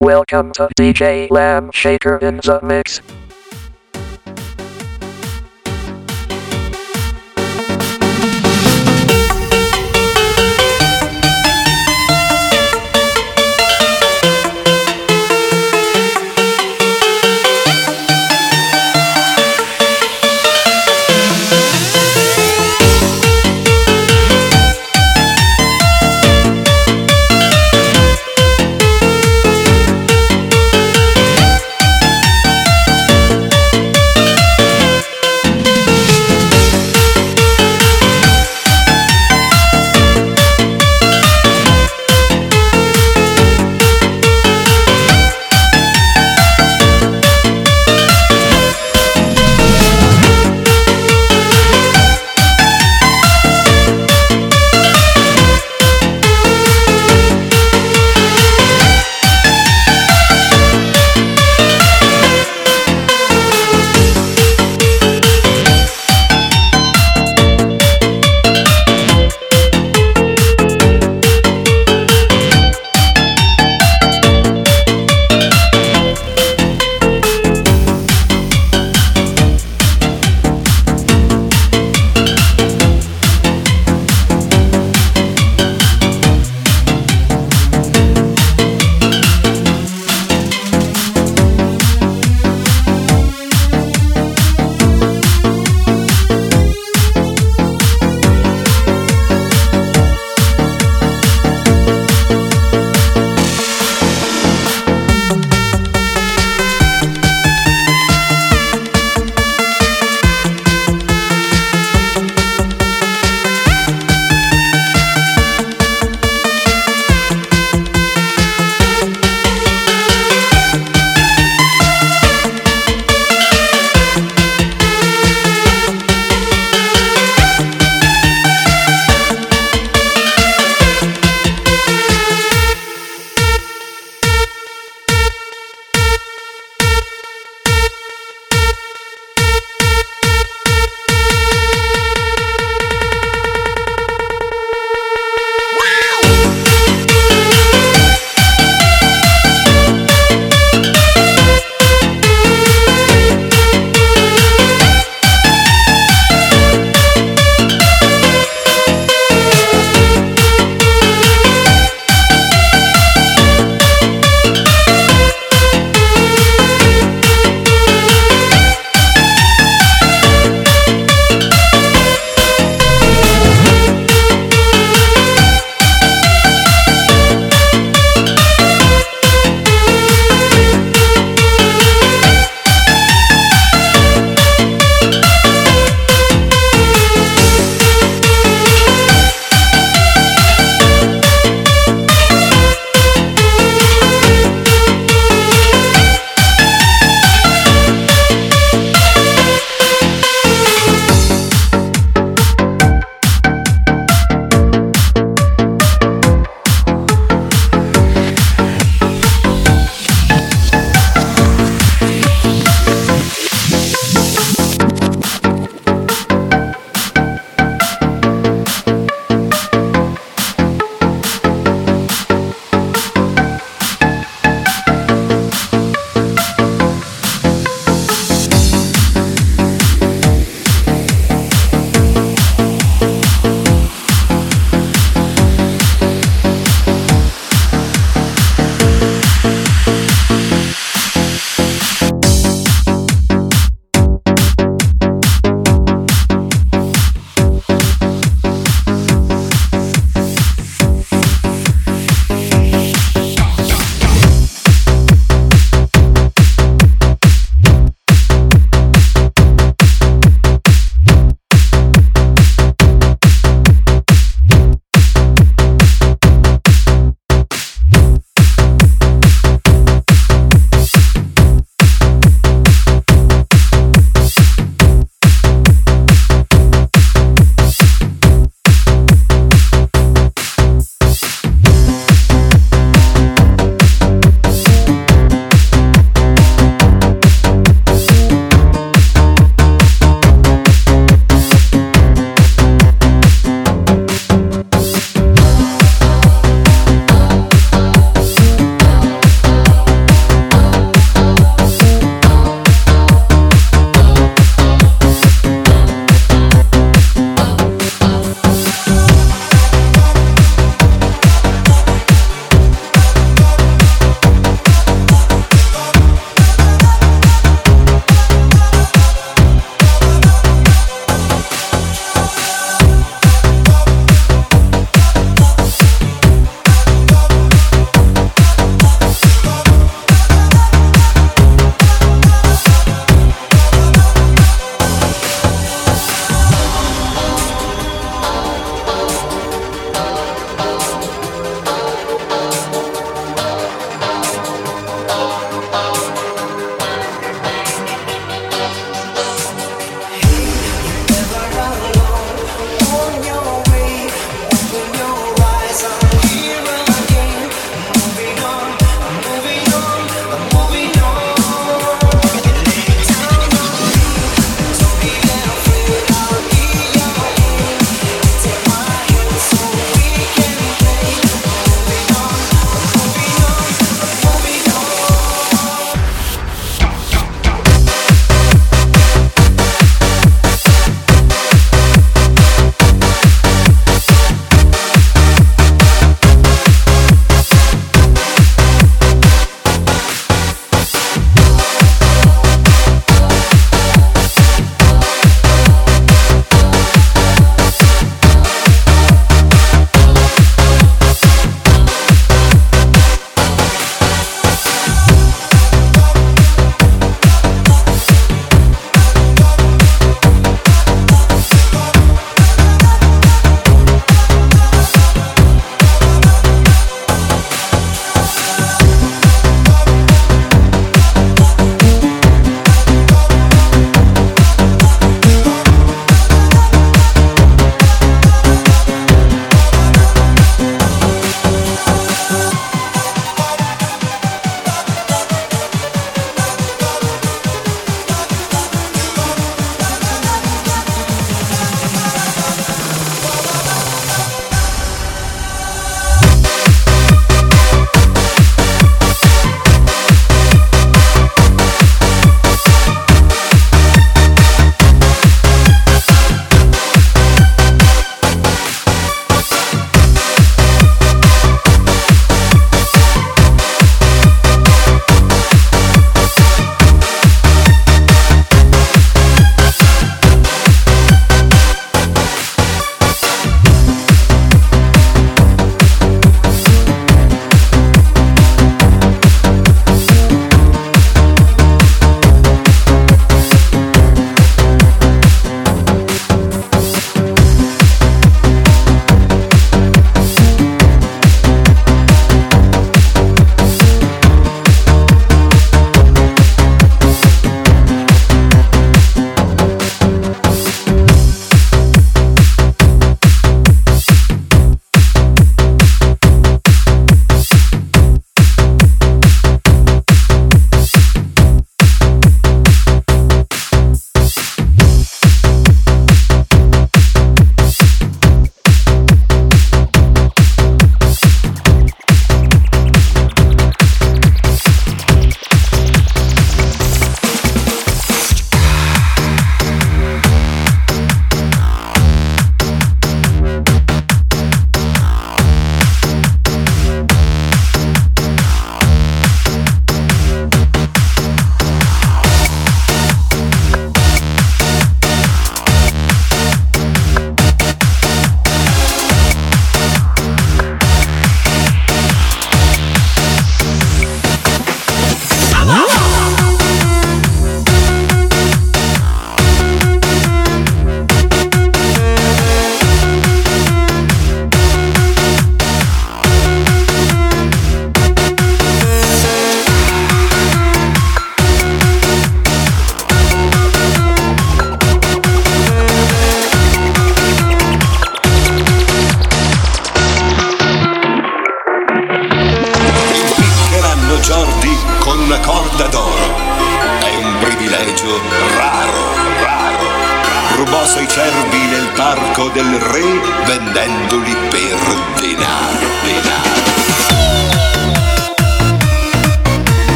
Welcome to DJ Lamb Shaker in the Mix.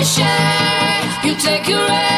ricochet. You take your aim.